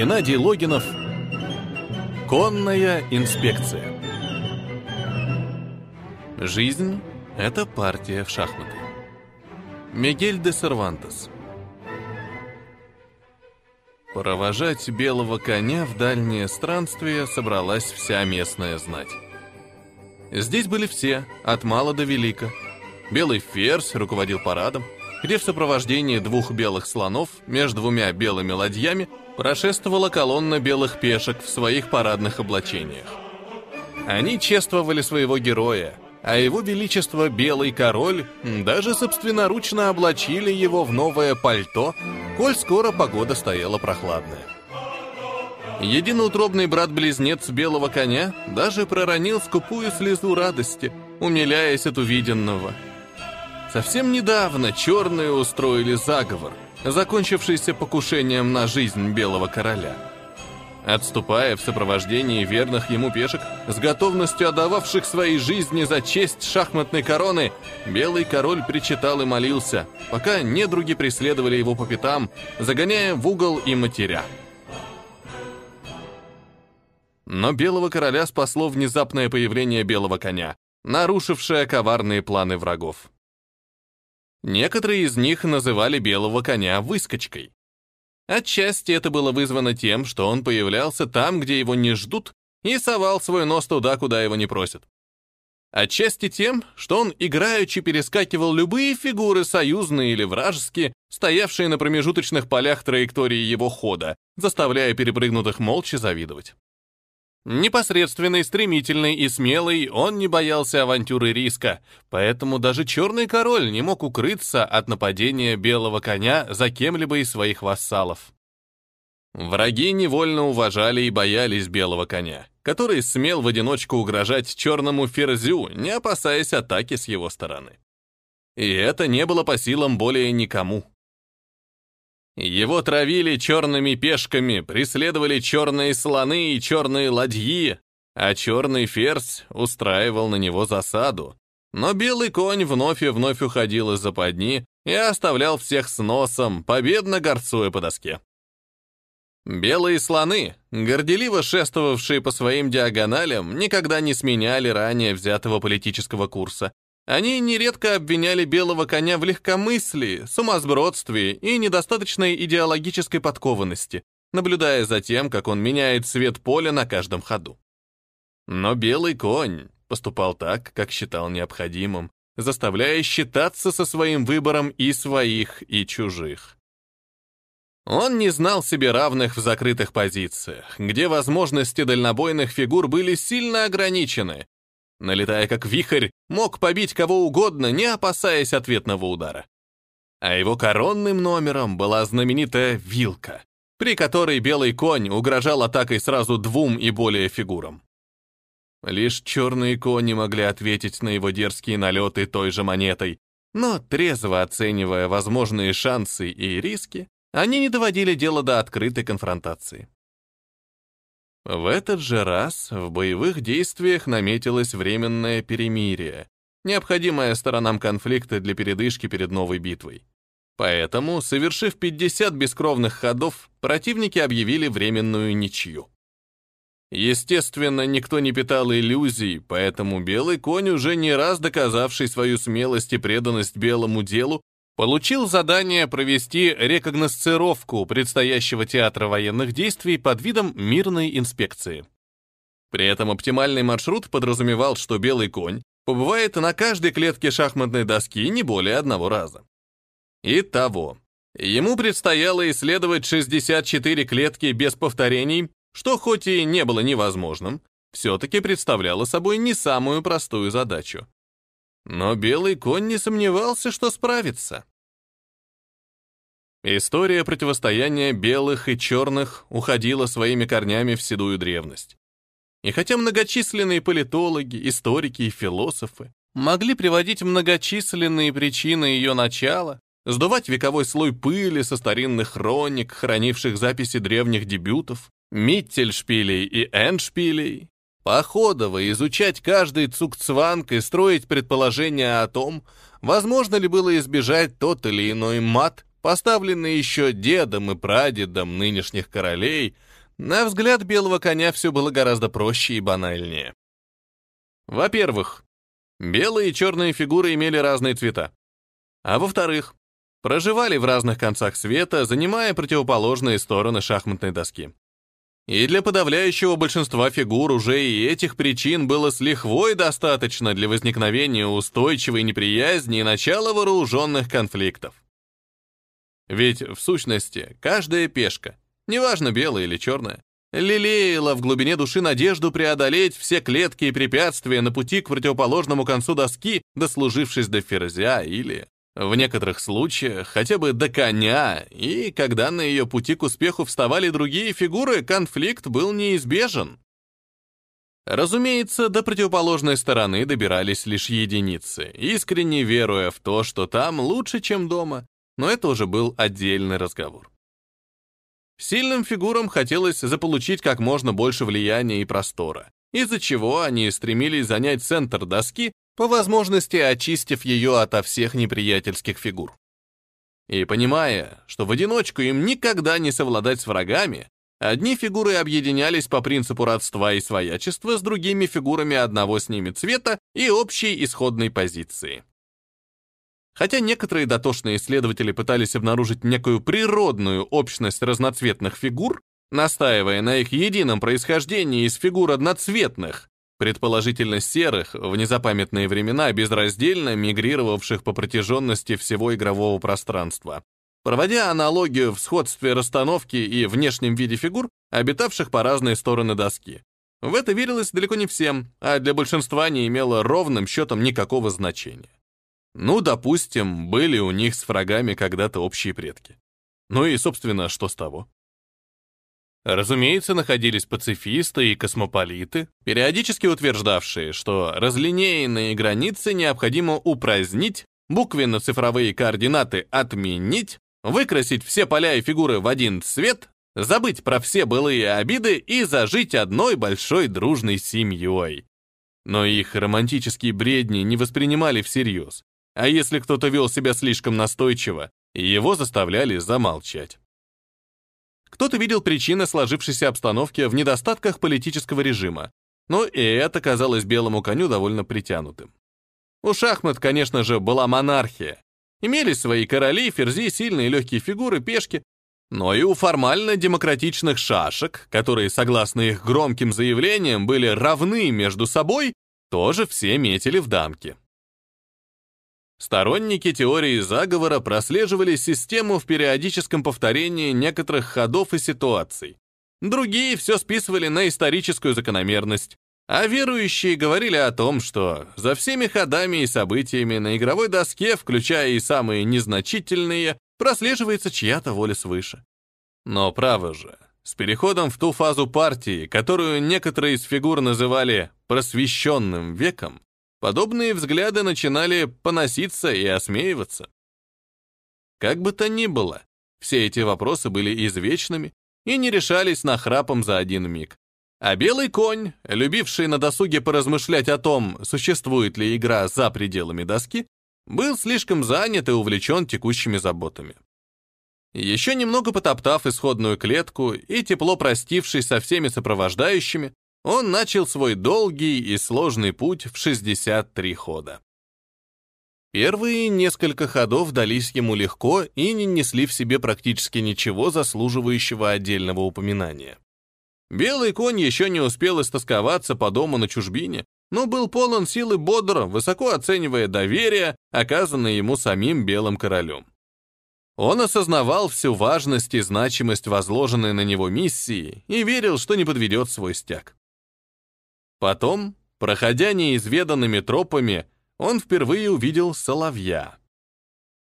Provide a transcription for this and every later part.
Геннадий Логинов. Конная инспекция. Жизнь — это партия в шахматы. Мигель де Сервантес. Провожать белого коня в дальнее странствие собралась вся местная знать. Здесь были все, от мала до велика. Белый ферзь руководил парадом, где в сопровождении двух белых слонов между двумя белыми ладьями прошествовала колонна белых пешек в своих парадных облачениях. Они чествовали своего героя, а его величество Белый Король даже собственноручно облачили его в новое пальто, коль скоро погода стояла прохладная. Единоутробный брат-близнец белого коня даже проронил скупую слезу радости, умиляясь от увиденного. Совсем недавно черные устроили заговор, закончившийся покушением на жизнь белого короля. Отступая в сопровождении верных ему пешек, с готовностью отдававших свои жизни за честь шахматной короны, белый король причитал и молился, пока недруги преследовали его по пятам, загоняя в угол и матеря. Но белого короля спасло внезапное появление белого коня, нарушившее коварные планы врагов. Некоторые из них называли белого коня выскочкой. Отчасти это было вызвано тем, что он появлялся там, где его не ждут, и совал свой нос туда, куда его не просят. Отчасти тем, что он играючи перескакивал любые фигуры, союзные или вражеские, стоявшие на промежуточных полях траектории его хода, заставляя перепрыгнутых молча завидовать. Непосредственный, стремительный и смелый, он не боялся авантюры риска, поэтому даже черный король не мог укрыться от нападения белого коня за кем-либо из своих вассалов. Враги невольно уважали и боялись белого коня, который смел в одиночку угрожать черному ферзю, не опасаясь атаки с его стороны. И это не было по силам более никому. Его травили черными пешками, преследовали черные слоны и черные ладьи, а черный ферзь устраивал на него засаду. Но белый конь вновь и вновь уходил из западни и оставлял всех с носом, победно горцуя по доске. Белые слоны, горделиво шествовавшие по своим диагоналям, никогда не сменяли ранее взятого политического курса, они нередко обвиняли белого коня в легкомыслии, сумасбродстве и недостаточной идеологической подкованности, наблюдая за тем, как он меняет цвет поля на каждом ходу. Но белый конь поступал так, как считал необходимым, заставляя считаться со своим выбором и своих, и чужих. Он не знал себе равных в закрытых позициях, где возможности дальнобойных фигур были сильно ограничены, налетая как вихрь, мог побить кого угодно, не опасаясь ответного удара. А его коронным номером была знаменитая вилка, при которой белый конь угрожал атакой сразу двум и более фигурам. Лишь черные кони могли ответить на его дерзкие налеты той же монетой, но, трезво оценивая возможные шансы и риски, они не доводили дело до открытой конфронтации. В этот же раз в боевых действиях наметилось временное перемирие, необходимое сторонам конфликта для передышки перед новой битвой. Поэтому, совершив 50 бескровных ходов, противники объявили временную ничью. Естественно, никто не питал иллюзий, поэтому белый конь, уже не раз доказавший свою смелость и преданность белому делу, Получил задание провести рекогносцировку предстоящего театра военных действий под видом мирной инспекции. При этом оптимальный маршрут подразумевал, что белый конь побывает на каждой клетке шахматной доски не более одного раза. Итого, ему предстояло исследовать 64 клетки без повторений, что хоть и не было невозможным, все-таки представляло собой не самую простую задачу. Но белый конь не сомневался, что справится. История противостояния белых и черных уходила своими корнями в седую древность. И хотя многочисленные политологи, историки и философы могли приводить многочисленные причины ее начала, сдувать вековой слой пыли со старинных хроник, хранивших записи древних дебютов, Миттельшпилей и Эндшпилей, походово изучать каждый цукцванг и строить предположения о том, возможно ли было избежать тот или иной мат, поставленный еще дедом и прадедом нынешних королей, на взгляд белого коня все было гораздо проще и банальнее. Во-первых, белые и черные фигуры имели разные цвета. А во-вторых, проживали в разных концах света, занимая противоположные стороны шахматной доски. И для подавляющего большинства фигур уже и этих причин было с лихвой достаточно для возникновения устойчивой неприязни и начала вооруженных конфликтов. Ведь, в сущности, каждая пешка, неважно белая или черная, лелеяла в глубине души надежду преодолеть все клетки и препятствия на пути к противоположному концу доски, дослужившись до ферзя или, в некоторых случаях, хотя бы до коня, и когда на ее пути к успеху вставали другие фигуры, конфликт был неизбежен. Разумеется, до противоположной стороны добирались лишь единицы, искренне веруя в то, что там лучше, чем дома, но это уже был отдельный разговор. Сильным фигурам хотелось заполучить как можно больше влияния и простора, из-за чего они стремились занять центр доски, по возможности очистив ее ото всех неприятельских фигур. И понимая, что в одиночку им никогда не совладать с врагами, одни фигуры объединялись по принципу родства и своячества с другими фигурами одного с ними цвета и общей исходной позиции. Хотя некоторые дотошные исследователи пытались обнаружить некую природную общность разноцветных фигур, настаивая на их едином происхождении из фигур одноцветных, предположительно серых, в незапамятные времена безраздельно мигрировавших по протяженности всего игрового пространства, проводя аналогию в сходстве расстановки и внешнем виде фигур, обитавших по разные стороны доски. В это верилось далеко не всем, а для большинства не имело ровным счетом никакого значения. Ну, допустим, были у них с врагами когда-то общие предки. Ну и, собственно, что с того? Разумеется, находились пацифисты и космополиты, периодически утверждавшие, что разлинейные границы необходимо упразднить, буквенно-цифровые координаты отменить, выкрасить все поля и фигуры в один цвет, забыть про все былые обиды и зажить одной большой дружной семьей. Но их романтические бредни не воспринимали всерьез, а если кто-то вел себя слишком настойчиво, его заставляли замолчать. Кто-то видел причины сложившейся обстановки в недостатках политического режима, но и это казалось белому коню довольно притянутым. У шахмат, конечно же, была монархия. Имелись свои короли, ферзи, сильные легкие фигуры, пешки, но и у формально демократичных шашек, которые, согласно их громким заявлениям, были равны между собой, тоже все метили в дамки. Сторонники теории заговора прослеживали систему в периодическом повторении некоторых ходов и ситуаций. Другие все списывали на историческую закономерность, а верующие говорили о том, что за всеми ходами и событиями на игровой доске, включая и самые незначительные, прослеживается чья-то воля свыше. Но право же, с переходом в ту фазу партии, которую некоторые из фигур называли «просвещенным веком», подобные взгляды начинали поноситься и осмеиваться. Как бы то ни было, все эти вопросы были извечными и не решались нахрапом за один миг. А белый конь, любивший на досуге поразмышлять о том, существует ли игра за пределами доски, был слишком занят и увлечен текущими заботами. Еще немного потоптав исходную клетку и тепло простившись со всеми сопровождающими, он начал свой долгий и сложный путь в 63 хода. Первые несколько ходов дались ему легко и не несли в себе практически ничего заслуживающего отдельного упоминания. Белый конь еще не успел истосковаться по дому на чужбине, но был полон силы бодро, высоко оценивая доверие, оказанное ему самим белым королем. Он осознавал всю важность и значимость возложенной на него миссии и верил, что не подведет свой стяг. Потом, проходя неизведанными тропами, он впервые увидел соловья.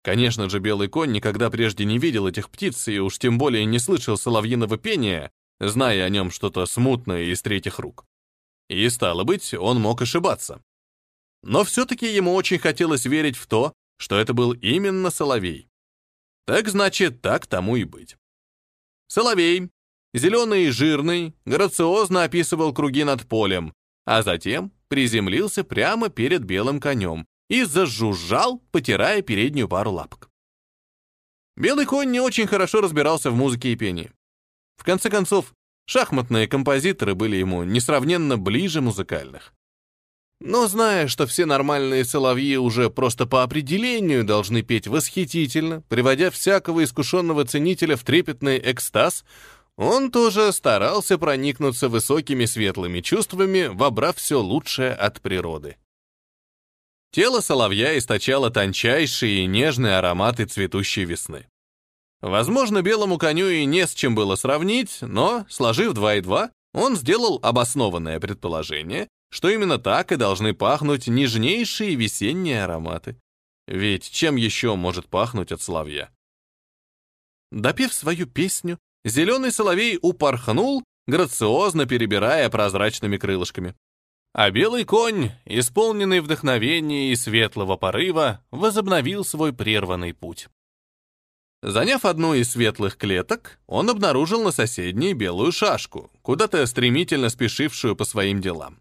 Конечно же, белый конь никогда прежде не видел этих птиц и уж тем более не слышал соловьиного пения, зная о нем что-то смутное из третьих рук. И, стало быть, он мог ошибаться. Но все-таки ему очень хотелось верить в то, что это был именно соловей. Так значит, так тому и быть. Соловей, зеленый и жирный, грациозно описывал круги над полем, а затем приземлился прямо перед белым конем и зажужжал, потирая переднюю пару лапок. Белый конь не очень хорошо разбирался в музыке и пении. В конце концов, Шахматные композиторы были ему несравненно ближе музыкальных. Но зная, что все нормальные соловьи уже просто по определению должны петь восхитительно, приводя всякого искушенного ценителя в трепетный экстаз, он тоже старался проникнуться высокими светлыми чувствами, вобрав все лучшее от природы. Тело соловья источало тончайшие и нежные ароматы цветущей весны. Возможно, белому коню и не с чем было сравнить, но, сложив два и два, он сделал обоснованное предположение, что именно так и должны пахнуть нежнейшие весенние ароматы. Ведь чем еще может пахнуть от соловья? Допев свою песню, зеленый соловей упорхнул, грациозно перебирая прозрачными крылышками. А белый конь, исполненный вдохновения и светлого порыва, возобновил свой прерванный путь. Заняв одну из светлых клеток, он обнаружил на соседней белую шашку, куда-то стремительно спешившую по своим делам.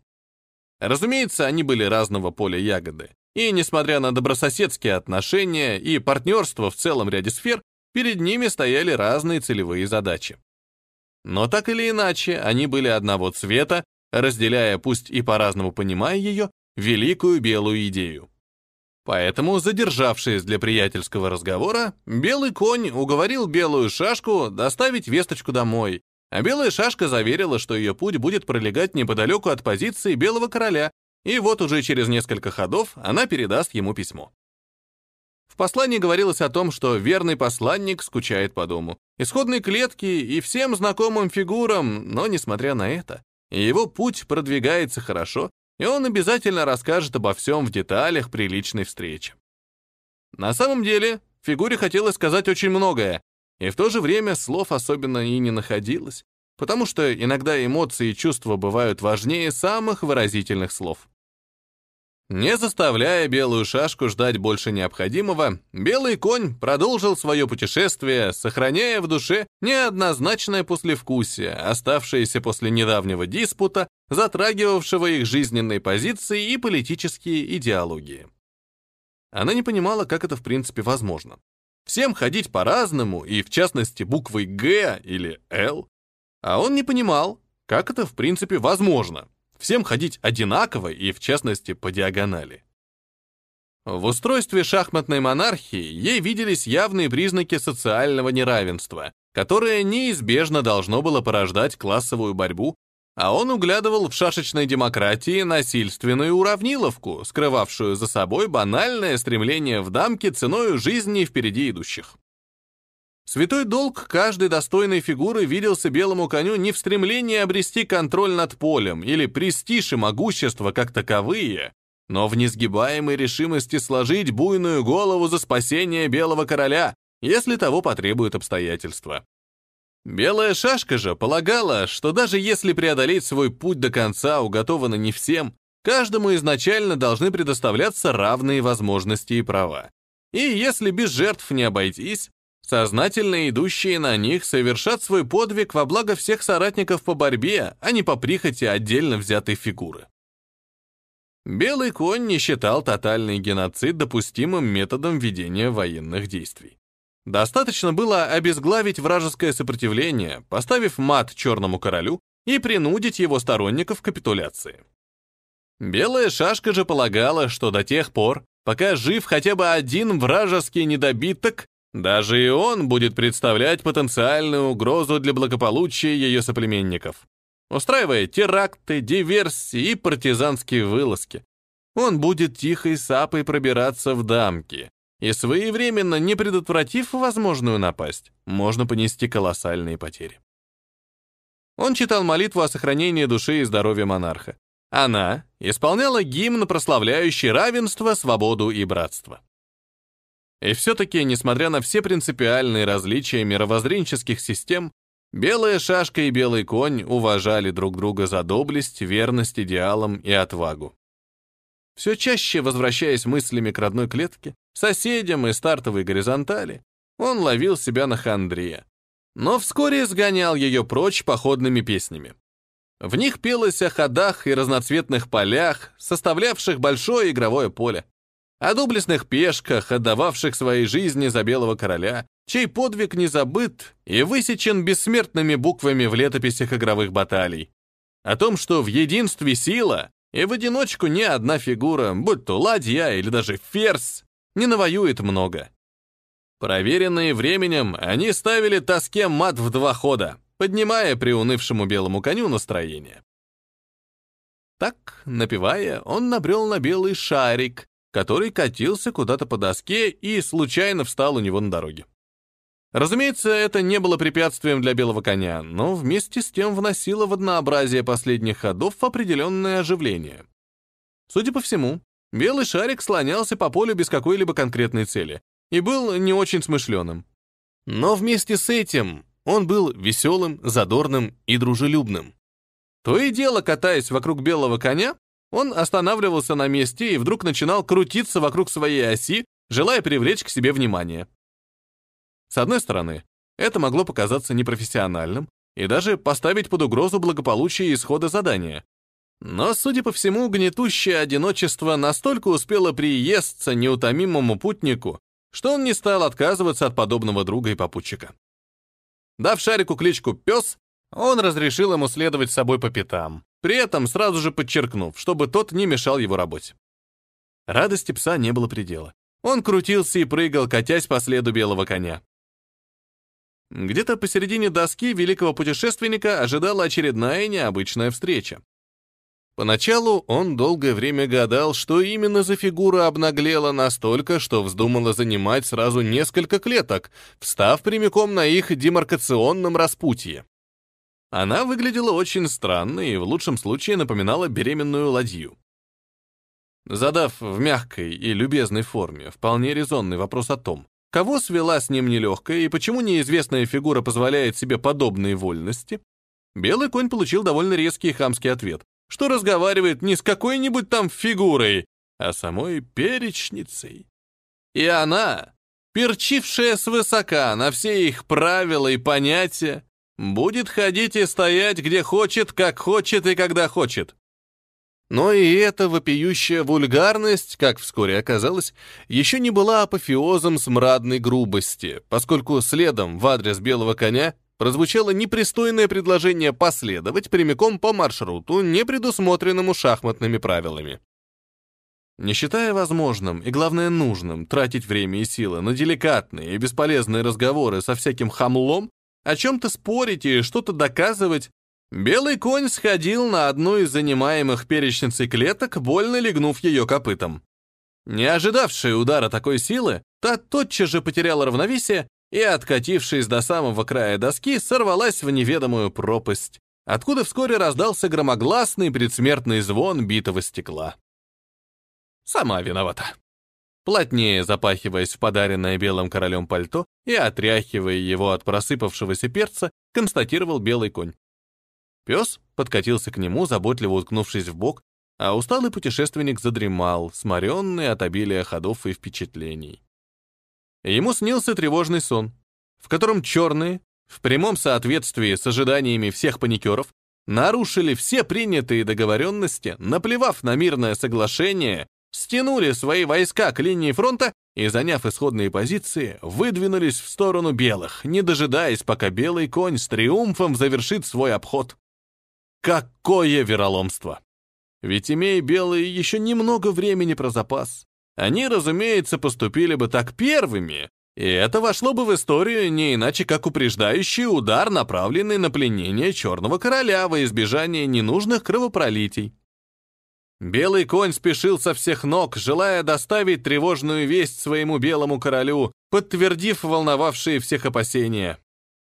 Разумеется, они были разного поля ягоды, и, несмотря на добрососедские отношения и партнерство в целом ряде сфер, перед ними стояли разные целевые задачи. Но так или иначе, они были одного цвета, разделяя, пусть и по-разному понимая ее, великую белую идею. Поэтому, задержавшись для приятельского разговора, белый конь уговорил белую шашку доставить весточку домой, а белая шашка заверила, что ее путь будет пролегать неподалеку от позиции белого короля, и вот уже через несколько ходов она передаст ему письмо. В послании говорилось о том, что верный посланник скучает по дому, исходной клетке и всем знакомым фигурам, но, несмотря на это, его путь продвигается хорошо, и он обязательно расскажет обо всем в деталях при личной встрече. На самом деле, фигуре хотелось сказать очень многое, и в то же время слов особенно и не находилось, потому что иногда эмоции и чувства бывают важнее самых выразительных слов. Не заставляя белую шашку ждать больше необходимого, белый конь продолжил свое путешествие, сохраняя в душе неоднозначное послевкусие, оставшееся после недавнего диспута, затрагивавшего их жизненные позиции и политические идеологии. Она не понимала, как это в принципе возможно. Всем ходить по-разному, и в частности буквой «Г» или «Л», а он не понимал, как это в принципе возможно всем ходить одинаково и, в частности, по диагонали. В устройстве шахматной монархии ей виделись явные признаки социального неравенства, которое неизбежно должно было порождать классовую борьбу, а он углядывал в шашечной демократии насильственную уравниловку, скрывавшую за собой банальное стремление в дамке ценою жизни впереди идущих. Святой долг каждой достойной фигуры виделся белому коню не в стремлении обрести контроль над полем или престиж и могущество как таковые, но в несгибаемой решимости сложить буйную голову за спасение белого короля, если того потребуют обстоятельства. Белая шашка же полагала, что даже если преодолеть свой путь до конца уготовано не всем, каждому изначально должны предоставляться равные возможности и права. И если без жертв не обойтись, Сознательно идущие на них совершат свой подвиг во благо всех соратников по борьбе, а не по прихоти отдельно взятой фигуры. Белый конь не считал тотальный геноцид допустимым методом ведения военных действий. Достаточно было обезглавить вражеское сопротивление, поставив мат черному королю и принудить его сторонников к капитуляции. Белая шашка же полагала, что до тех пор, пока жив хотя бы один вражеский недобиток, даже и он будет представлять потенциальную угрозу для благополучия ее соплеменников, устраивая теракты, диверсии и партизанские вылазки. Он будет тихой сапой пробираться в дамки, и своевременно, не предотвратив возможную напасть, можно понести колоссальные потери. Он читал молитву о сохранении души и здоровья монарха. Она исполняла гимн, прославляющий равенство, свободу и братство. И все-таки, несмотря на все принципиальные различия мировоззренческих систем, белая шашка и белый конь уважали друг друга за доблесть, верность идеалам и отвагу. Все чаще, возвращаясь мыслями к родной клетке, соседям и стартовой горизонтали, он ловил себя на хандре, но вскоре сгонял ее прочь походными песнями. В них пелось о ходах и разноцветных полях, составлявших большое игровое поле о доблестных пешках, отдававших своей жизни за белого короля, чей подвиг не забыт и высечен бессмертными буквами в летописях игровых баталий. О том, что в единстве сила, и в одиночку ни одна фигура, будь то ладья или даже ферзь, не навоюет много. Проверенные временем, они ставили тоске мат в два хода, поднимая приунывшему белому коню настроение. Так, напевая, он набрел на белый шарик, который катился куда-то по доске и случайно встал у него на дороге. Разумеется, это не было препятствием для белого коня, но вместе с тем вносило в однообразие последних ходов определенное оживление. Судя по всему, белый шарик слонялся по полю без какой-либо конкретной цели, и был не очень смышленым. Но вместе с этим он был веселым, задорным и дружелюбным. То и дело, катаясь вокруг белого коня, он останавливался на месте и вдруг начинал крутиться вокруг своей оси, желая привлечь к себе внимание. С одной стороны, это могло показаться непрофессиональным и даже поставить под угрозу благополучие исхода задания. Но, судя по всему, гнетущее одиночество настолько успело приесться неутомимому путнику, что он не стал отказываться от подобного друга и попутчика. Дав шарику кличку «Пес», он разрешил ему следовать с собой по пятам, при этом сразу же подчеркнув, чтобы тот не мешал его работе. Радости пса не было предела. Он крутился и прыгал, катясь по следу белого коня. Где-то посередине доски великого путешественника ожидала очередная необычная встреча. Поначалу он долгое время гадал, что именно за фигура обнаглела настолько, что вздумала занимать сразу несколько клеток, встав прямиком на их демаркационном распутье. Она выглядела очень странно и в лучшем случае напоминала беременную ладью. Задав в мягкой и любезной форме вполне резонный вопрос о том, кого свела с ним нелегкая и почему неизвестная фигура позволяет себе подобные вольности, белый конь получил довольно резкий хамский ответ, что разговаривает не с какой-нибудь там фигурой, а самой перечницей. И она, перчившая свысока на все их правила и понятия, будет ходить и стоять где хочет, как хочет и когда хочет. Но и эта вопиющая вульгарность, как вскоре оказалось, еще не была апофеозом смрадной грубости, поскольку следом в адрес белого коня прозвучало непристойное предложение последовать прямиком по маршруту, не предусмотренному шахматными правилами. Не считая возможным и, главное, нужным тратить время и силы на деликатные и бесполезные разговоры со всяким хамлом, о чем-то спорить и что-то доказывать, белый конь сходил на одну из занимаемых перечницей клеток, больно легнув ее копытом. Не ожидавшая удара такой силы, та тотчас же потеряла равновесие и, откатившись до самого края доски, сорвалась в неведомую пропасть, откуда вскоре раздался громогласный предсмертный звон битого стекла. Сама виновата. Плотнее запахиваясь в подаренное белым королем пальто и отряхивая его от просыпавшегося перца, констатировал белый конь. Пес подкатился к нему, заботливо уткнувшись в бок, а усталый путешественник задремал, сморенный от обилия ходов и впечатлений. Ему снился тревожный сон, в котором черные, в прямом соответствии с ожиданиями всех паникеров, нарушили все принятые договоренности, наплевав на мирное соглашение, стянули свои войска к линии фронта и, заняв исходные позиции, выдвинулись в сторону белых, не дожидаясь, пока белый конь с триумфом завершит свой обход. Какое вероломство! Ведь имея белые еще немного времени про запас, они, разумеется, поступили бы так первыми, и это вошло бы в историю не иначе, как упреждающий удар, направленный на пленение Черного Короля во избежание ненужных кровопролитий. Белый конь спешил со всех ног, желая доставить тревожную весть своему белому королю, подтвердив волновавшие всех опасения.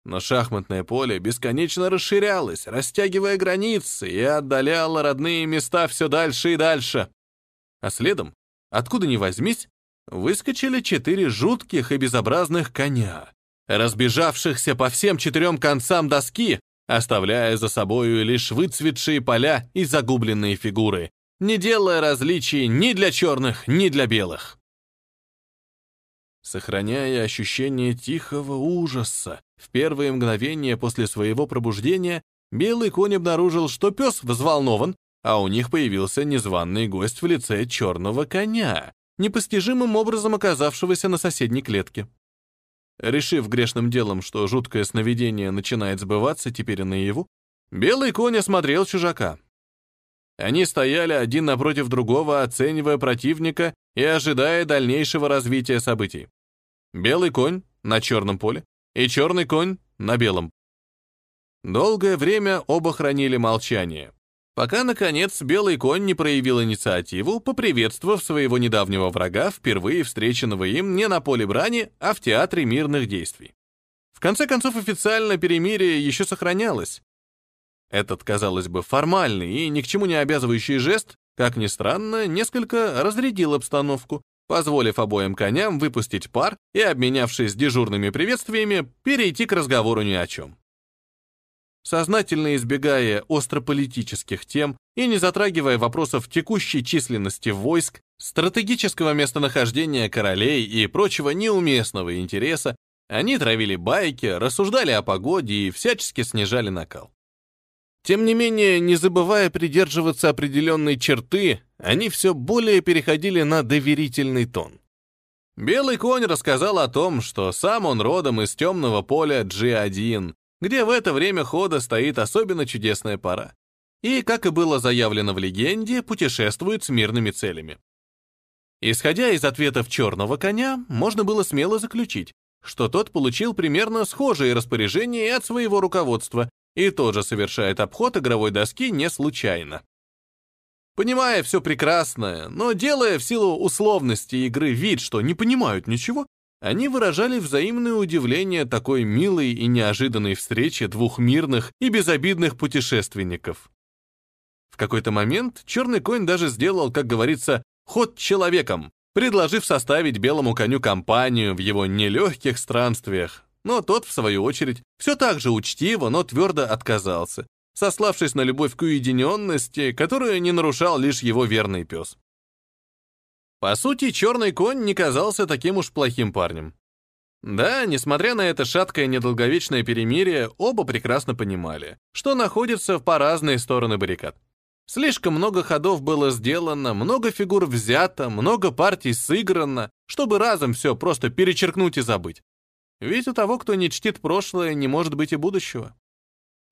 Но шахматное поле бесконечно расширялось, растягивая границы и отдаляло родные места все дальше и дальше. А следом откуда ни возьмись, выскочили четыре жутких и безобразных коня, разбежавшихся по всем четырем концам доски, оставляя за собою лишь выцветшие поля и загубленные фигуры, не делая различий ни для черных, ни для белых. Сохраняя ощущение тихого ужаса, в первые мгновения после своего пробуждения белый конь обнаружил, что пес взволнован а у них появился незваный гость в лице черного коня, непостижимым образом оказавшегося на соседней клетке. решив грешным делом, что жуткое сновидение начинает сбываться теперь и наяву, белый конь осмотрел чужака. Они стояли один напротив другого, оценивая противника и ожидая дальнейшего развития событий. Белый конь на черном поле и черный конь на белом. Долгое время оба хранили молчание, пока, наконец, белый конь не проявил инициативу, поприветствовав своего недавнего врага, впервые встреченного им не на поле брани, а в театре мирных действий. В конце концов, официально перемирие еще сохранялось, этот, казалось бы, формальный и ни к чему не обязывающий жест, как ни странно, несколько разрядил обстановку, позволив обоим коням выпустить пар и, обменявшись дежурными приветствиями, перейти к разговору ни о чем. Сознательно избегая острополитических тем и не затрагивая вопросов текущей численности войск, стратегического местонахождения королей и прочего неуместного интереса, они травили байки, рассуждали о погоде и всячески снижали накал. Тем не менее, не забывая придерживаться определенной черты, они все более переходили на доверительный тон. Белый конь рассказал о том, что сам он родом из темного поля G1, где в это время хода стоит особенно чудесная пора. И, как и было заявлено в легенде, путешествует с мирными целями. Исходя из ответов черного коня, можно было смело заключить, что тот получил примерно схожие распоряжения от своего руководства, и тоже совершает обход игровой доски не случайно. Понимая все прекрасное, но делая в силу условности игры вид, что не понимают ничего, они выражали взаимное удивление такой милой и неожиданной встрече двух мирных и безобидных путешественников. В какой-то момент черный конь даже сделал, как говорится, ход человеком, предложив составить белому коню компанию в его нелегких странствиях, но тот, в свою очередь, все так же учтиво, но твердо отказался, сославшись на любовь к уединенности, которую не нарушал лишь его верный пес. По сути, черный конь не казался таким уж плохим парнем. Да, несмотря на это шаткое недолговечное перемирие, оба прекрасно понимали, что находятся по разные стороны баррикад. Слишком много ходов было сделано, много фигур взято, много партий сыграно, чтобы разом все просто перечеркнуть и забыть. Ведь у того, кто не чтит прошлое, не может быть и будущего.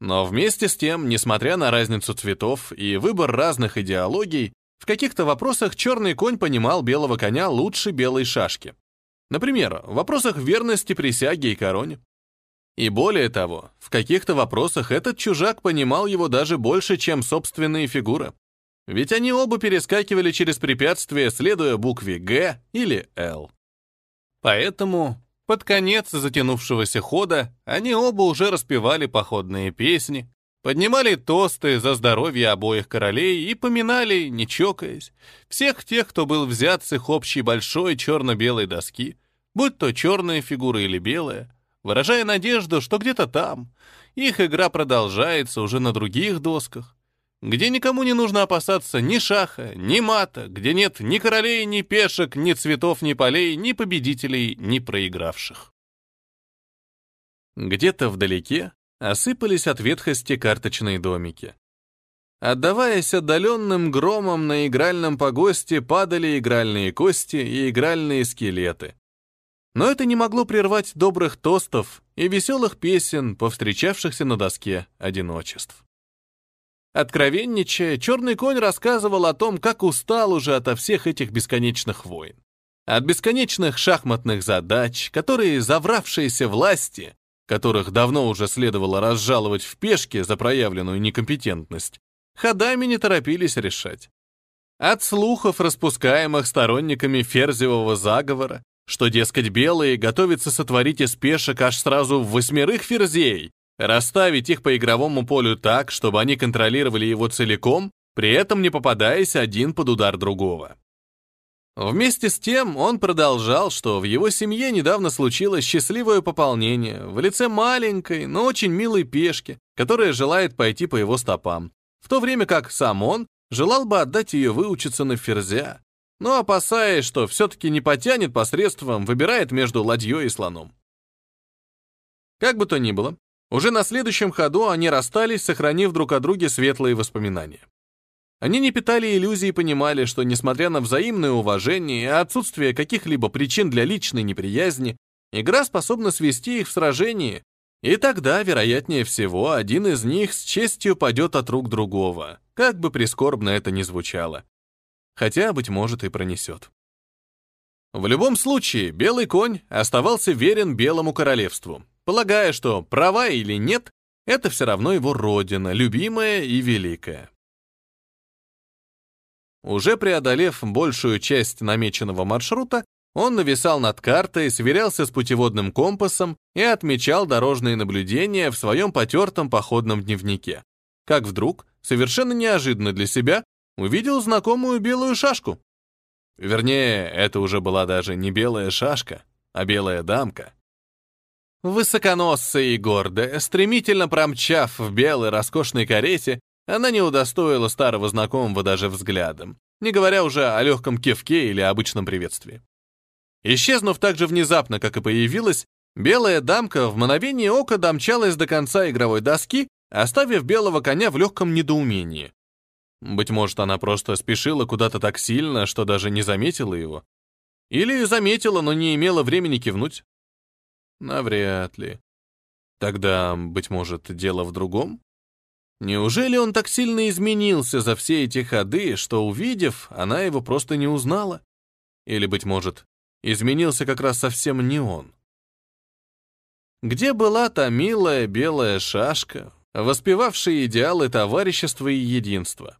Но вместе с тем, несмотря на разницу цветов и выбор разных идеологий, в каких-то вопросах черный конь понимал белого коня лучше белой шашки. Например, в вопросах верности присяге и короне. И более того, в каких-то вопросах этот чужак понимал его даже больше, чем собственные фигуры. Ведь они оба перескакивали через препятствия, следуя букве «Г» или «Л». Поэтому под конец затянувшегося хода они оба уже распевали походные песни, поднимали тосты за здоровье обоих королей и поминали, не чокаясь, всех тех, кто был взят с их общей большой черно-белой доски, будь то черная фигура или белая, выражая надежду, что где-то там их игра продолжается уже на других досках, где никому не нужно опасаться ни шаха, ни мата, где нет ни королей, ни пешек, ни цветов, ни полей, ни победителей, ни проигравших. Где-то вдалеке осыпались от ветхости карточные домики. Отдаваясь отдаленным громом на игральном погосте, падали игральные кости и игральные скелеты. Но это не могло прервать добрых тостов и веселых песен, повстречавшихся на доске одиночеств. Откровенничая, черный конь рассказывал о том, как устал уже ото всех этих бесконечных войн. От бесконечных шахматных задач, которые завравшиеся власти, которых давно уже следовало разжаловать в пешке за проявленную некомпетентность, ходами не торопились решать. От слухов, распускаемых сторонниками ферзевого заговора, что, дескать, белые готовятся сотворить из пешек аж сразу восьмерых ферзей, Расставить их по игровому полю так, чтобы они контролировали его целиком, при этом не попадаясь один под удар другого. Вместе с тем он продолжал, что в его семье недавно случилось счастливое пополнение в лице маленькой, но очень милой пешки, которая желает пойти по его стопам, в то время как сам он желал бы отдать ее выучиться на ферзя, но опасаясь, что все-таки не потянет посредством, выбирает между ладьей и слоном. Как бы то ни было, уже на следующем ходу они расстались, сохранив друг о друге светлые воспоминания. Они не питали иллюзий и понимали, что, несмотря на взаимное уважение и отсутствие каких-либо причин для личной неприязни, Игра способна свести их в сражении, и тогда, вероятнее всего, один из них с честью падет от рук другого, как бы прискорбно это ни звучало. Хотя, быть может, и пронесет. В любом случае, Белый конь оставался верен Белому королевству, полагая, что права или нет, это все равно его родина, любимая и великая. Уже преодолев большую часть намеченного маршрута, он нависал над картой, сверялся с путеводным компасом и отмечал дорожные наблюдения в своем потертом походном дневнике. Как вдруг, совершенно неожиданно для себя, увидел знакомую белую шашку. Вернее, это уже была даже не белая шашка, а белая дамка. Высоконосая и гордая, стремительно промчав в белой роскошной карете, она не удостоила старого знакомого даже взглядом, не говоря уже о легком кивке или обычном приветствии. Исчезнув так же внезапно, как и появилась, белая дамка в мгновение ока домчалась до конца игровой доски, оставив белого коня в легком недоумении. Быть может, она просто спешила куда-то так сильно, что даже не заметила его. Или заметила, но не имела времени кивнуть. Навряд ли. Тогда, быть может, дело в другом? Неужели он так сильно изменился за все эти ходы, что, увидев, она его просто не узнала? Или, быть может, изменился как раз совсем не он? Где была та милая белая шашка, воспевавшая идеалы товарищества и единства?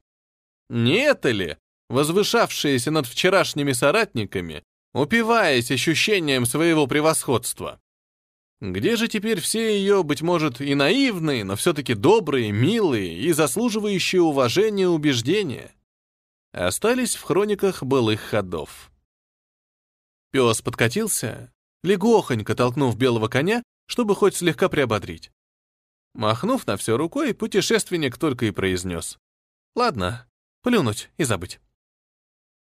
Не это ли, возвышавшаяся над вчерашними соратниками, упиваясь ощущением своего превосходства? Где же теперь все ее, быть может, и наивные, но все-таки добрые, милые и заслуживающие уважения убеждения? Остались в хрониках былых ходов. Пес подкатился, легохонько толкнув белого коня, чтобы хоть слегка приободрить. Махнув на все рукой, путешественник только и произнес. «Ладно, плюнуть и забыть».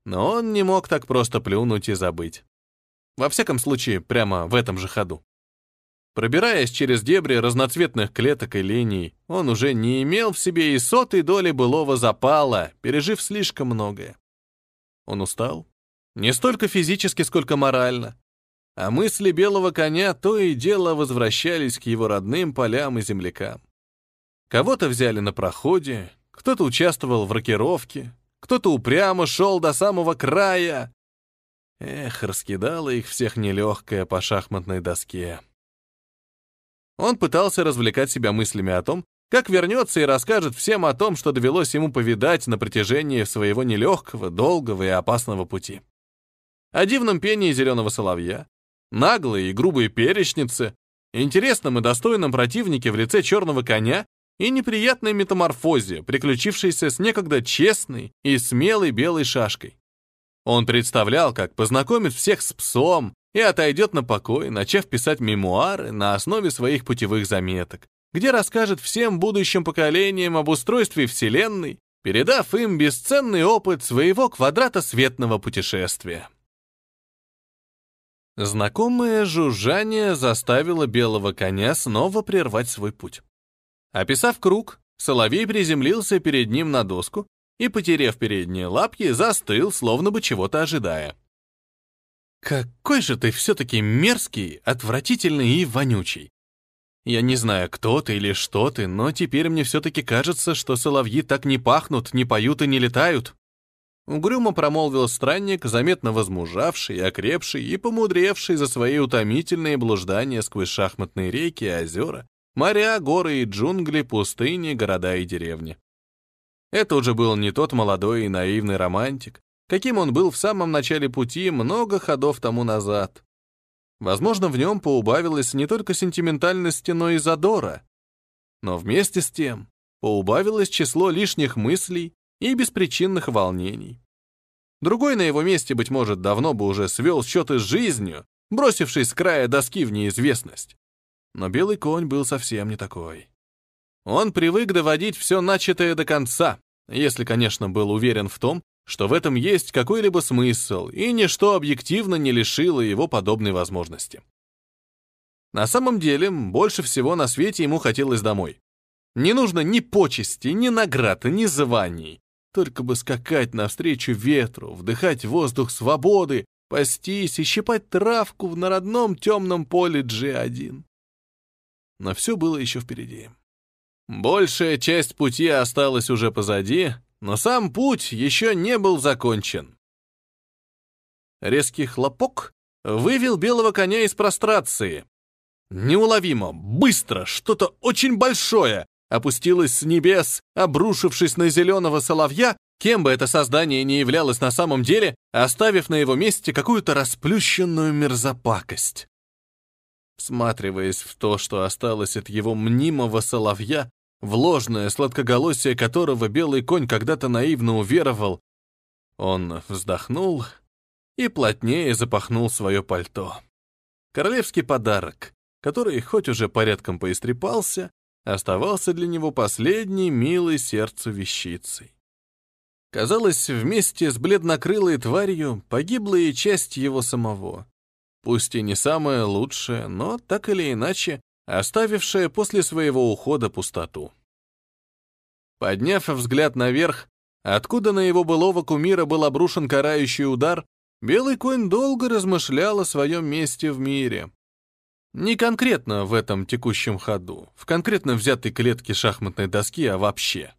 Но он не мог так просто плюнуть и забыть. Во всяком случае, прямо в этом же ходу. Пробираясь через дебри разноцветных клеток и линий, он уже не имел в себе и сотой доли былого запала, пережив слишком многое. Он устал, не столько физически, сколько морально, а мысли белого коня то и дело возвращались к его родным полям и землякам. Кого-то взяли на проходе, кто-то участвовал в рокировке, кто-то упрямо шел до самого края. Эх, раскидала их всех нелегкая по шахматной доске. Он пытался развлекать себя мыслями о том, как вернется и расскажет всем о том, что довелось ему повидать на протяжении своего нелегкого, долгого и опасного пути. О дивном пении зеленого соловья, наглые и грубые перечницы, интересном и достойном противнике в лице черного коня и неприятной метаморфозе, приключившейся с некогда честной и смелой белой шашкой. Он представлял, как познакомит всех с псом, и отойдет на покой, начав писать мемуары на основе своих путевых заметок, где расскажет всем будущим поколениям об устройстве Вселенной, передав им бесценный опыт своего квадратосветного путешествия. Знакомое жужжание заставило белого коня снова прервать свой путь. Описав круг, соловей приземлился перед ним на доску и, потеряв передние лапки, застыл, словно бы чего-то ожидая. Какой же ты все-таки мерзкий, отвратительный и вонючий. Я не знаю, кто ты или что ты, но теперь мне все-таки кажется, что соловьи так не пахнут, не поют и не летают. Угрюмо промолвил странник, заметно возмужавший, окрепший и помудревший за свои утомительные блуждания сквозь шахматные реки и озера, моря, горы и джунгли, пустыни, города и деревни. Это уже был не тот молодой и наивный романтик, каким он был в самом начале пути много ходов тому назад. Возможно, в нем поубавилось не только сентиментальности, но и задора. Но вместе с тем поубавилось число лишних мыслей и беспричинных волнений. Другой на его месте, быть может, давно бы уже свел счеты с жизнью, бросившись с края доски в неизвестность. Но белый конь был совсем не такой. Он привык доводить все начатое до конца, если, конечно, был уверен в том, что в этом есть какой-либо смысл, и ничто объективно не лишило его подобной возможности. На самом деле, больше всего на свете ему хотелось домой. Не нужно ни почести, ни наград, ни званий. Только бы скакать навстречу ветру, вдыхать воздух свободы пастись и щипать травку в народном темном поле G1. Но все было еще впереди. Большая часть пути осталась уже позади, но сам путь еще не был закончен. Резкий хлопок вывел белого коня из прострации. Неуловимо, быстро, что-то очень большое опустилось с небес, обрушившись на зеленого соловья, кем бы это создание ни являлось на самом деле, оставив на его месте какую-то расплющенную мерзопакость. Всматриваясь в то, что осталось от его мнимого соловья, в ложное сладкоголосие которого белый конь когда-то наивно уверовал, он вздохнул и плотнее запахнул свое пальто. Королевский подарок, который хоть уже порядком поистрепался, оставался для него последней милой сердцу вещицей. Казалось, вместе с бледнокрылой тварью погибла и часть его самого. Пусть и не самая лучшая, но так или иначе оставившая после своего ухода пустоту. Подняв взгляд наверх, откуда на его былого кумира был обрушен карающий удар, Белый конь долго размышлял о своем месте в мире. Не конкретно в этом текущем ходу, в конкретно взятой клетке шахматной доски, а вообще.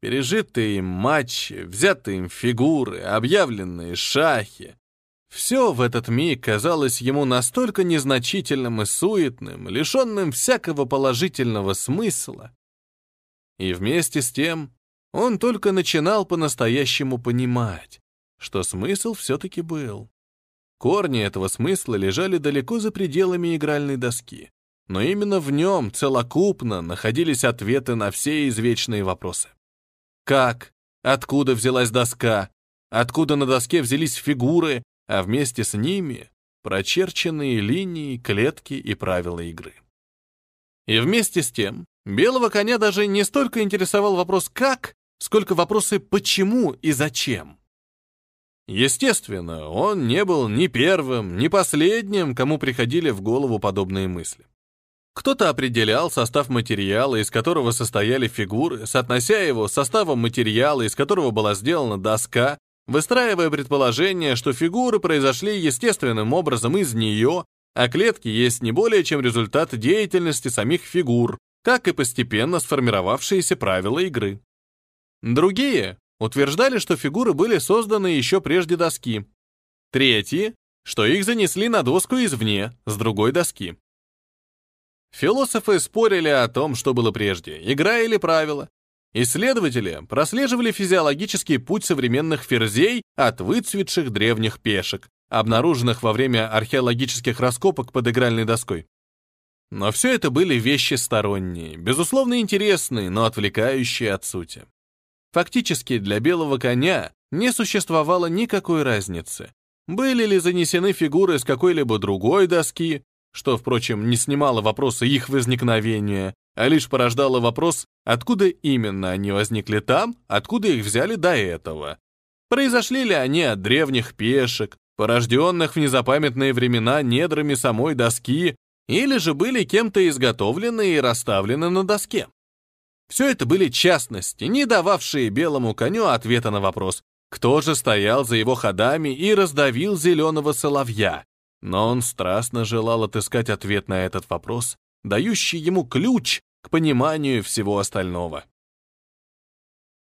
Пережитые им матчи, взятые им фигуры, объявленные шахи. Все в этот миг казалось ему настолько незначительным и суетным, лишенным всякого положительного смысла. И вместе с тем он только начинал по-настоящему понимать, что смысл все-таки был. Корни этого смысла лежали далеко за пределами игральной доски, но именно в нем целокупно находились ответы на все извечные вопросы. Как? Откуда взялась доска? Откуда на доске взялись фигуры, а вместе с ними прочерченные линии, клетки и правила игры? И вместе с тем, белого коня даже не столько интересовал вопрос «как», сколько вопросы «почему» и «зачем». Естественно, он не был ни первым, ни последним, кому приходили в голову подобные мысли. Кто-то определял состав материала, из которого состояли фигуры, соотнося его с составом материала, из которого была сделана доска, выстраивая предположение, что фигуры произошли естественным образом из нее, а клетки есть не более чем результат деятельности самих фигур, как и постепенно сформировавшиеся правила игры. Другие утверждали, что фигуры были созданы еще прежде доски. Третьи, что их занесли на доску извне, с другой доски. Философы спорили о том, что было прежде, игра или правило. Исследователи прослеживали физиологический путь современных ферзей от выцветших древних пешек, обнаруженных во время археологических раскопок под игральной доской. Но все это были вещи сторонние, безусловно интересные, но отвлекающие от сути. Фактически для белого коня не существовало никакой разницы, были ли занесены фигуры с какой-либо другой доски, что, впрочем, не снимало вопроса их возникновения, а лишь порождало вопрос, откуда именно они возникли там, откуда их взяли до этого. Произошли ли они от древних пешек, порожденных в незапамятные времена недрами самой доски, или же были кем-то изготовлены и расставлены на доске. Все это были частности, не дававшие белому коню ответа на вопрос, кто же стоял за его ходами и раздавил зеленого соловья. Но он страстно желал отыскать ответ на этот вопрос, дающий ему ключ к пониманию всего остального.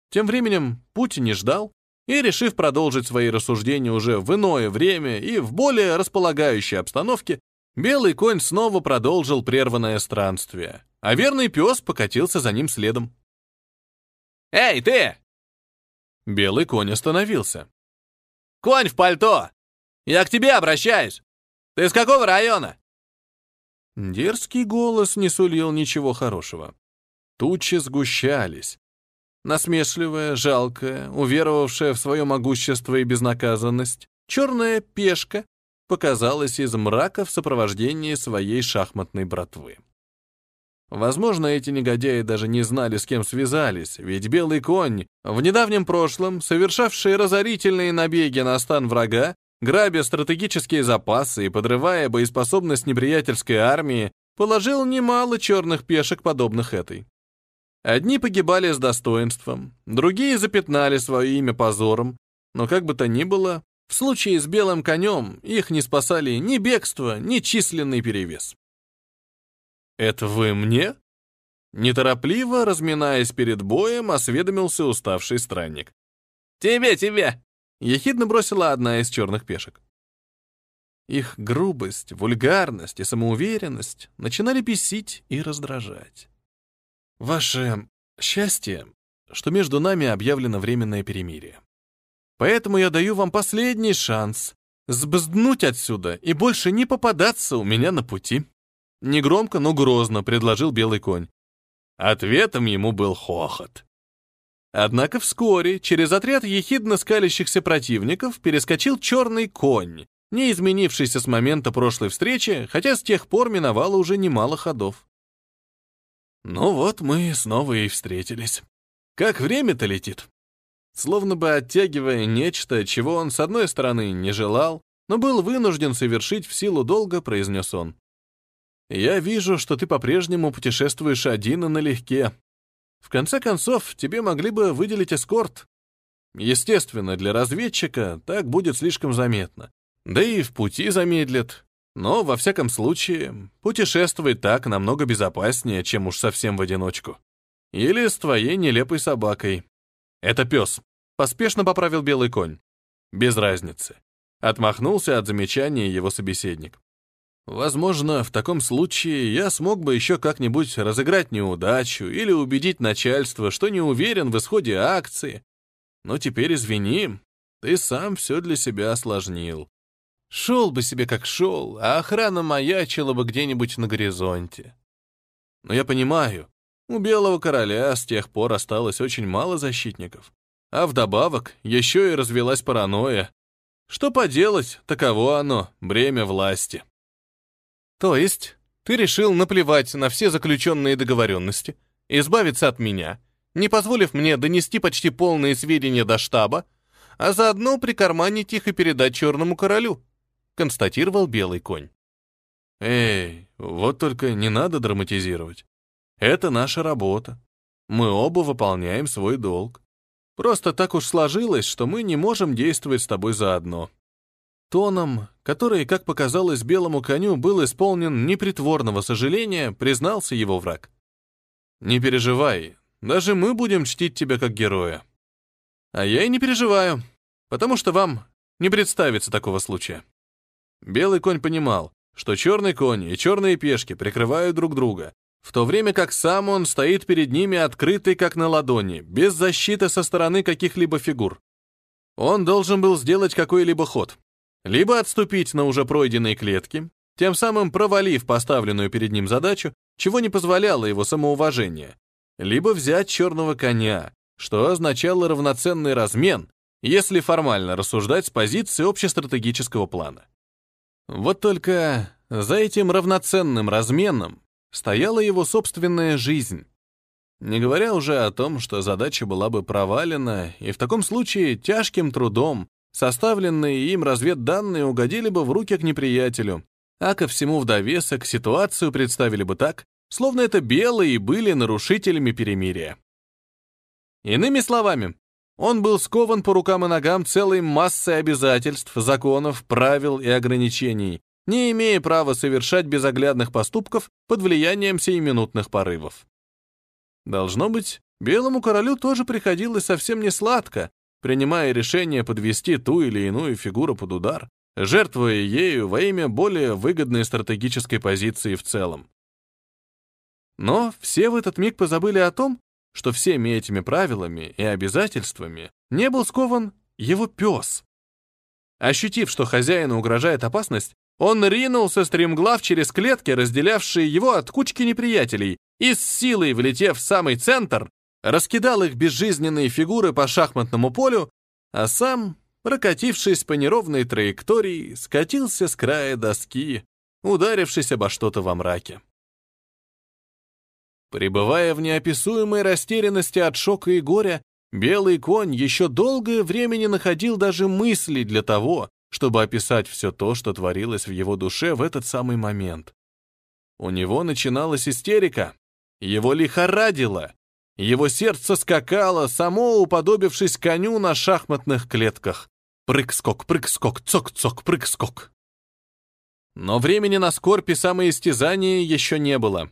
Тем временем путь не ждал, и, решив продолжить свои рассуждения уже в иное время и в более располагающей обстановке, белый конь снова продолжил прерванное странствие а верный пес покатился за ним следом. «Эй, ты!» Белый конь остановился. «Конь в пальто! Я к тебе обращаюсь! Ты из какого района?» Дерзкий голос не сулил ничего хорошего. Тучи сгущались. Насмешливая, жалкая, уверовавшая в свое могущество и безнаказанность, черная пешка показалась из мрака в сопровождении своей шахматной братвы. Возможно, эти негодяи даже не знали, с кем связались, ведь Белый Конь, в недавнем прошлом, совершавший разорительные набеги на стан врага, грабя стратегические запасы и подрывая боеспособность неприятельской армии, положил немало черных пешек, подобных этой. Одни погибали с достоинством, другие запятнали свое имя позором, но как бы то ни было, В случае с белым конем их не спасали ни бегство, ни численный перевес. «Это вы мне?» Неторопливо, разминаясь перед боем, осведомился уставший странник. «Тебе, тебе!» — ехидно бросила одна из черных пешек. Их грубость, вульгарность и самоуверенность начинали бесить и раздражать. Ваше счастье, что между нами объявлено временное перемирие. Поэтому я даю вам последний шанс сбзднуть отсюда и больше не попадаться у меня на пути. Негромко, но грозно предложил белый конь. Ответом ему был хохот. Однако вскоре через отряд ехидно скалящихся противников перескочил черный конь, не изменившийся с момента прошлой встречи, хотя с тех пор миновало уже немало ходов. Ну вот мы снова и встретились. Как время-то летит. Словно бы оттягивая нечто, чего он, с одной стороны, не желал, но был вынужден совершить в силу долга, произнес он. «Я вижу, что ты по-прежнему путешествуешь один и налегке. В конце концов, тебе могли бы выделить эскорт. Естественно, для разведчика так будет слишком заметно. Да и в пути замедлит. Но, во всяком случае, путешествовать так намного безопаснее, чем уж совсем в одиночку. Или с твоей нелепой собакой. Это пес. Поспешно поправил белый конь. Без разницы. Отмахнулся от замечания его собеседник. Возможно, в таком случае я смог бы еще как-нибудь разыграть неудачу или убедить начальство, что не уверен в исходе акции. Но теперь извини, ты сам все для себя осложнил. Шел бы себе как шел, а охрана маячила бы где-нибудь на горизонте. Но я понимаю, у Белого Короля с тех пор осталось очень мало защитников. А вдобавок еще и развелась паранойя. Что поделать, таково оно, бремя власти. То есть ты решил наплевать на все заключенные договоренности, избавиться от меня, не позволив мне донести почти полные сведения до штаба, а заодно прикарманить их и передать Черному Королю констатировал белый конь. Эй, вот только не надо драматизировать. Это наша работа. Мы оба выполняем свой долг. Просто так уж сложилось, что мы не можем действовать с тобой заодно. Тоном, который, как показалось белому коню, был исполнен непритворного сожаления, признался его враг. «Не переживай, даже мы будем чтить тебя как героя». «А я и не переживаю, потому что вам не представится такого случая». Белый конь понимал, что черный конь и черные пешки прикрывают друг друга, в то время как сам он стоит перед ними открытый как на ладони, без защиты со стороны каких-либо фигур. Он должен был сделать какой-либо ход. Либо отступить на уже пройденные клетки, тем самым провалив поставленную перед ним задачу, чего не позволяло его самоуважение, либо взять черного коня, что означало равноценный размен, если формально рассуждать с позиции общестратегического плана. Вот только за этим равноценным разменом стояла его собственная жизнь. Не говоря уже о том, что задача была бы провалена, и в таком случае тяжким трудом составленные им разведданные угодили бы в руки к неприятелю, а ко всему в довесок ситуацию представили бы так, словно это белые были нарушителями перемирия. Иными словами, он был скован по рукам и ногам целой массой обязательств, законов, правил и ограничений, не имея права совершать безоглядных поступков под влиянием сиюминутных порывов. Должно быть, белому королю тоже приходилось совсем не сладко, принимая решение подвести ту или иную фигуру под удар, жертвуя ею во имя более выгодной стратегической позиции в целом. Но все в этот миг позабыли о том, что всеми этими правилами и обязательствами не был скован его пес. Ощутив, что хозяину угрожает опасность, он ринулся стремглав через клетки, разделявшие его от кучки неприятелей, и с силой, влетев в самый центр, раскидал их безжизненные фигуры по шахматному полю, а сам, прокатившись по неровной траектории, скатился с края доски, ударившись обо что-то во мраке. Пребывая в неописуемой растерянности от шока и горя, белый конь еще долгое время не находил даже мыслей для того, чтобы описать все то, что творилось в его душе в этот самый момент. У него начиналась истерика, его лихорадило, его сердце скакало, само уподобившись коню на шахматных клетках. Прыг-скок, прыг-скок, цок-цок, прыг-скок. Но времени на скорбь и самоистязание еще не было.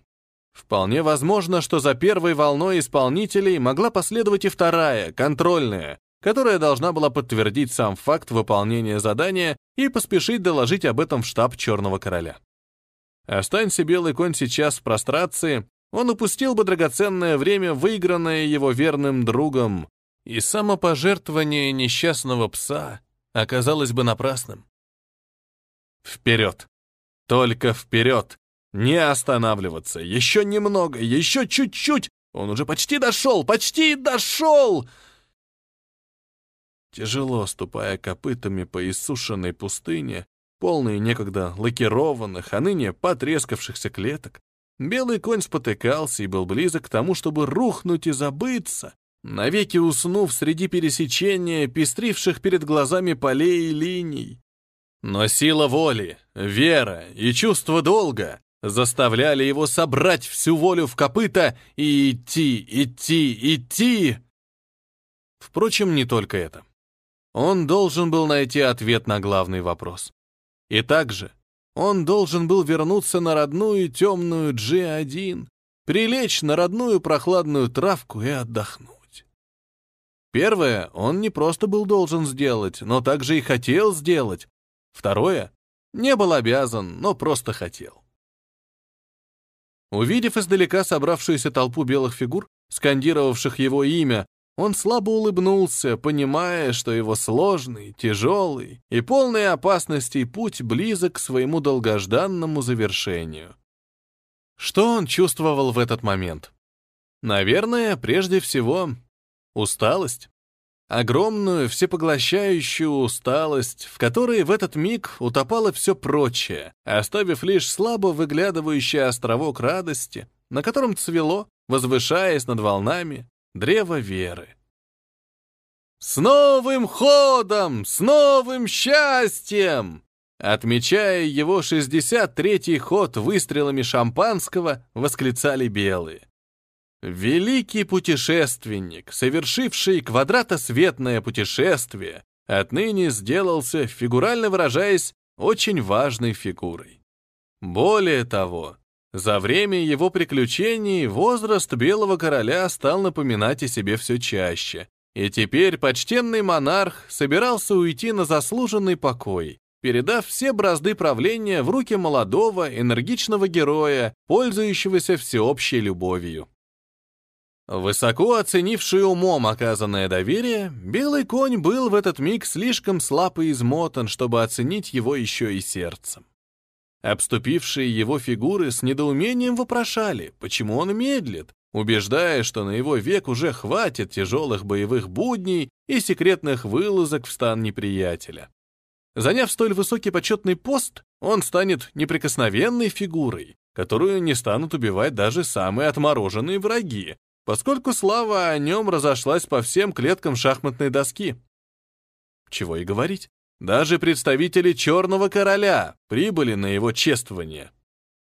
Вполне возможно, что за первой волной исполнителей могла последовать и вторая, контрольная, которая должна была подтвердить сам факт выполнения задания и поспешить доложить об этом в штаб Черного Короля. Останься белый конь сейчас в прострации, он упустил бы драгоценное время, выигранное его верным другом, и самопожертвование несчастного пса оказалось бы напрасным. Вперед! Только вперед! Не останавливаться! Еще немного, еще чуть-чуть! Он уже почти дошел, почти дошел! Тяжело ступая копытами по иссушенной пустыне, полной некогда лакированных, а ныне потрескавшихся клеток, белый конь спотыкался и был близок к тому, чтобы рухнуть и забыться, навеки уснув среди пересечения пестривших перед глазами полей и линий. Но сила воли, вера и чувство долга заставляли его собрать всю волю в копыта и идти, идти, идти. Впрочем, не только это. Он должен был найти ответ на главный вопрос. И также он должен был вернуться на родную темную G1, прилечь на родную прохладную травку и отдохнуть. Первое он не просто был должен сделать, но также и хотел сделать. Второе не был обязан, но просто хотел. Увидев издалека собравшуюся толпу белых фигур, скандировавших его имя, он слабо улыбнулся, понимая, что его сложный, тяжелый и полный опасностей путь близок к своему долгожданному завершению. Что он чувствовал в этот момент? Наверное, прежде всего, усталость. Огромную, всепоглощающую усталость, в которой в этот миг утопало все прочее, оставив лишь слабо выглядывающий островок радости, на котором цвело, возвышаясь над волнами, древо веры. «С новым ходом! С новым счастьем!» Отмечая его 63-й ход выстрелами шампанского, восклицали белые. Великий путешественник, совершивший квадратосветное путешествие, отныне сделался, фигурально выражаясь, очень важной фигурой. Более того, за время его приключений возраст Белого Короля стал напоминать о себе все чаще, и теперь почтенный монарх собирался уйти на заслуженный покой, передав все бразды правления в руки молодого, энергичного героя, пользующегося всеобщей любовью. Высоко оценивший умом оказанное доверие, белый конь был в этот миг слишком слаб и измотан, чтобы оценить его еще и сердцем. Обступившие его фигуры с недоумением вопрошали, почему он медлит, убеждая, что на его век уже хватит тяжелых боевых будней и секретных вылазок в стан неприятеля. Заняв столь высокий почетный пост, он станет неприкосновенной фигурой, которую не станут убивать даже самые отмороженные враги, поскольку слава о нем разошлась по всем клеткам шахматной доски. Чего и говорить. Даже представители Черного Короля прибыли на его чествование.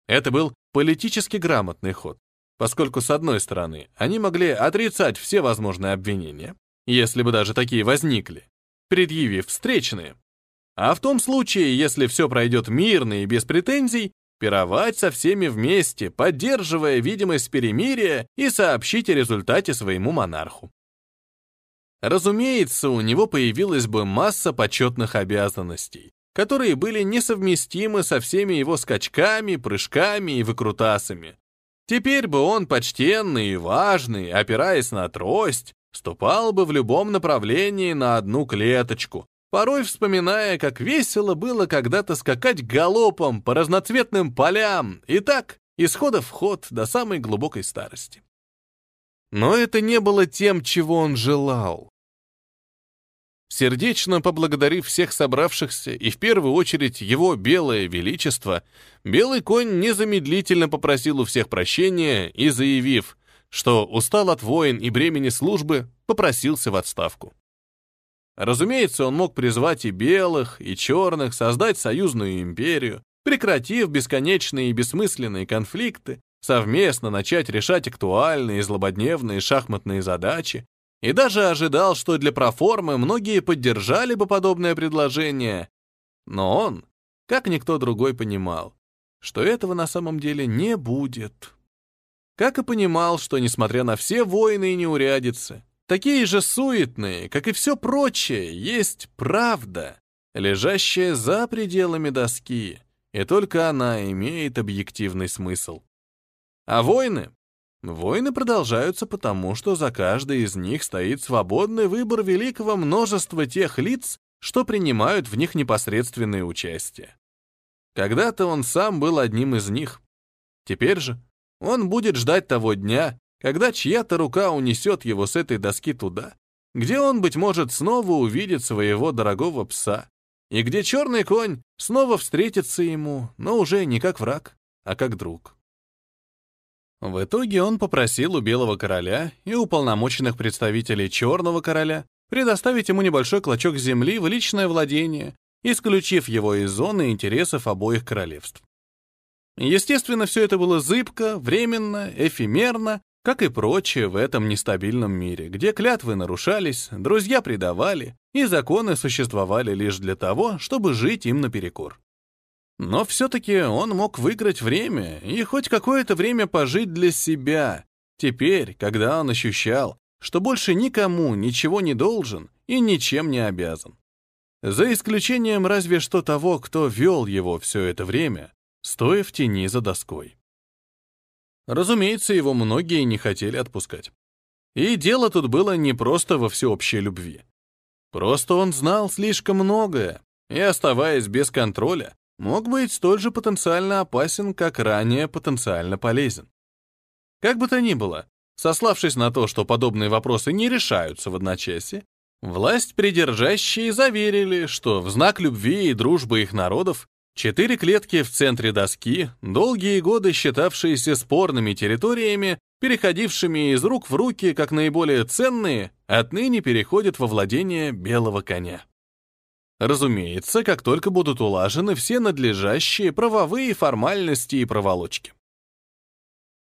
Это был политически грамотный ход, поскольку, с одной стороны, они могли отрицать все возможные обвинения, если бы даже такие возникли, предъявив встречные. А в том случае, если все пройдет мирно и без претензий, пировать со всеми вместе, поддерживая видимость перемирия и сообщить о результате своему монарху. Разумеется, у него появилась бы масса почетных обязанностей, которые были несовместимы со всеми его скачками, прыжками и выкрутасами. Теперь бы он, почтенный и важный, опираясь на трость, ступал бы в любом направлении на одну клеточку, порой вспоминая, как весело было когда-то скакать галопом по разноцветным полям, и так, из хода в ход до самой глубокой старости. Но это не было тем, чего он желал. Сердечно поблагодарив всех собравшихся и в первую очередь его белое величество, белый конь незамедлительно попросил у всех прощения и, заявив, что устал от войн и бремени службы, попросился в отставку. Разумеется, он мог призвать и белых, и черных, создать союзную империю, прекратив бесконечные и бессмысленные конфликты, совместно начать решать актуальные и злободневные шахматные задачи, и даже ожидал, что для проформы многие поддержали бы подобное предложение. Но он, как никто другой, понимал, что этого на самом деле не будет. Как и понимал, что, несмотря на все войны и неурядицы, такие же суетные, как и все прочее, есть правда, лежащая за пределами доски, и только она имеет объективный смысл. А войны? Войны продолжаются потому, что за каждой из них стоит свободный выбор великого множества тех лиц, что принимают в них непосредственное участие. Когда-то он сам был одним из них. Теперь же он будет ждать того дня, когда чья-то рука унесет его с этой доски туда, где он, быть может, снова увидит своего дорогого пса, и где черный конь снова встретится ему, но уже не как враг, а как друг. В итоге он попросил у Белого Короля и уполномоченных представителей Черного Короля предоставить ему небольшой клочок земли в личное владение, исключив его из зоны интересов обоих королевств. Естественно, все это было зыбко, временно, эфемерно, как и прочее в этом нестабильном мире, где клятвы нарушались, друзья предавали, и законы существовали лишь для того, чтобы жить им наперекор. Но все-таки он мог выиграть время и хоть какое-то время пожить для себя, теперь, когда он ощущал, что больше никому ничего не должен и ничем не обязан. За исключением разве что того, кто вел его все это время, стоя в тени за доской. Разумеется, его многие не хотели отпускать. И дело тут было не просто во всеобщей любви. Просто он знал слишком многое, и, оставаясь без контроля, мог быть столь же потенциально опасен, как ранее потенциально полезен. Как бы то ни было, сославшись на то, что подобные вопросы не решаются в одночасье, власть придержащие заверили, что в знак любви и дружбы их народов четыре клетки в центре доски, долгие годы считавшиеся спорными территориями, переходившими из рук в руки как наиболее ценные, отныне переходят во владение белого коня. Разумеется, как только будут улажены все надлежащие правовые формальности и проволочки.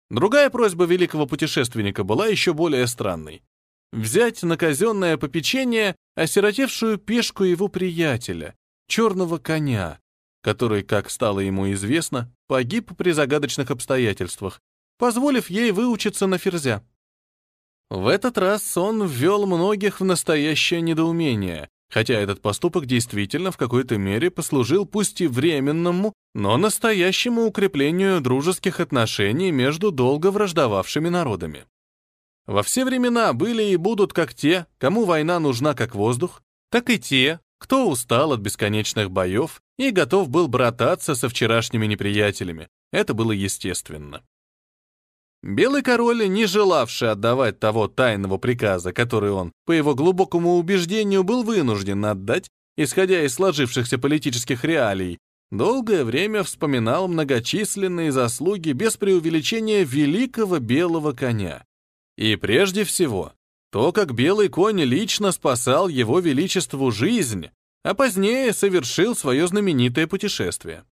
Другая просьба великого путешественника была еще более странной. Взять на казенное попечение осиротевшую пешку его приятеля, черного коня, который, как стало ему известно, погиб при загадочных обстоятельствах, позволив ей выучиться на ферзя. В этот раз он ввел многих в настоящее недоумение, хотя этот поступок действительно в какой-то мере послужил пусть и временному, но настоящему укреплению дружеских отношений между долго враждовавшими народами. Во все времена были и будут как те, кому война нужна как воздух, так и те, кто устал от бесконечных боев и готов был брататься со вчерашними неприятелями. Это было естественно. Белый король, не желавший отдавать того тайного приказа, который он, по его глубокому убеждению, был вынужден отдать, исходя из сложившихся политических реалий, долгое время вспоминал многочисленные заслуги без преувеличения великого белого коня. И прежде всего, то, как белый конь лично спасал его величеству жизнь, а позднее совершил свое знаменитое путешествие.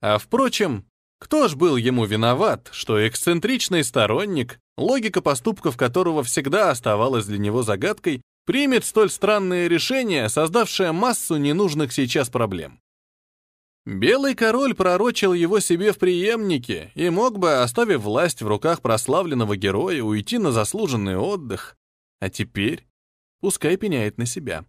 А впрочем, кто ж был ему виноват, что эксцентричный сторонник, логика поступков которого всегда оставалась для него загадкой, примет столь странное решение, создавшее массу ненужных сейчас проблем? Белый король пророчил его себе в преемнике и мог бы, оставив власть в руках прославленного героя, уйти на заслуженный отдых. А теперь пускай пеняет на себя.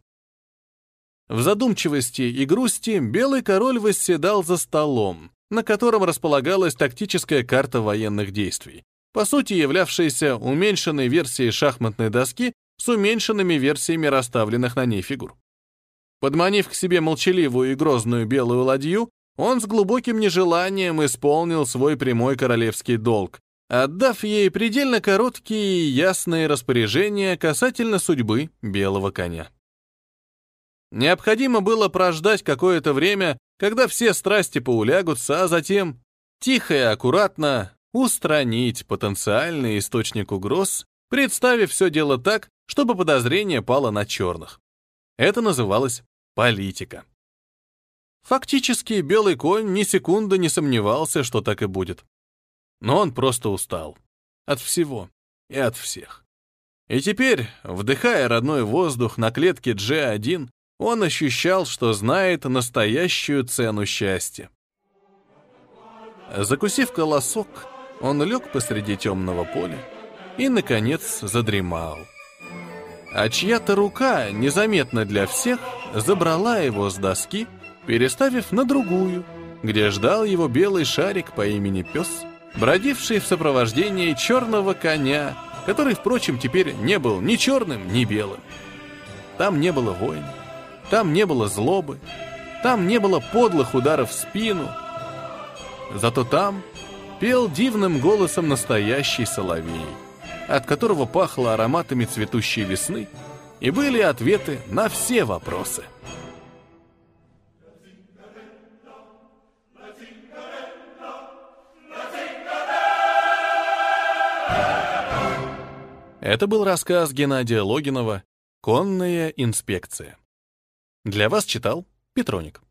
В задумчивости и грусти белый король восседал за столом, на котором располагалась тактическая карта военных действий, по сути являвшаяся уменьшенной версией шахматной доски с уменьшенными версиями расставленных на ней фигур. Подманив к себе молчаливую и грозную белую ладью, он с глубоким нежеланием исполнил свой прямой королевский долг, отдав ей предельно короткие и ясные распоряжения касательно судьбы белого коня. Необходимо было прождать какое-то время, когда все страсти поулягутся, а затем тихо и аккуратно устранить потенциальный источник угроз, представив все дело так, чтобы подозрение пало на черных. Это называлось политика. Фактически, белый конь ни секунды не сомневался, что так и будет. Но он просто устал. От всего и от всех. И теперь, вдыхая родной воздух на клетке G1, он ощущал, что знает настоящую цену счастья. Закусив колосок, он лег посреди темного поля и, наконец, задремал. А чья-то рука, незаметно для всех, забрала его с доски, переставив на другую, где ждал его белый шарик по имени Пес, бродивший в сопровождении черного коня, который, впрочем, теперь не был ни черным, ни белым. Там не было войн, там не было злобы, там не было подлых ударов в спину. Зато там пел дивным голосом настоящий соловей, от которого пахло ароматами цветущей весны, и были ответы на все вопросы. Это был рассказ Геннадия Логинова «Конная инспекция». Для вас читал Петроник.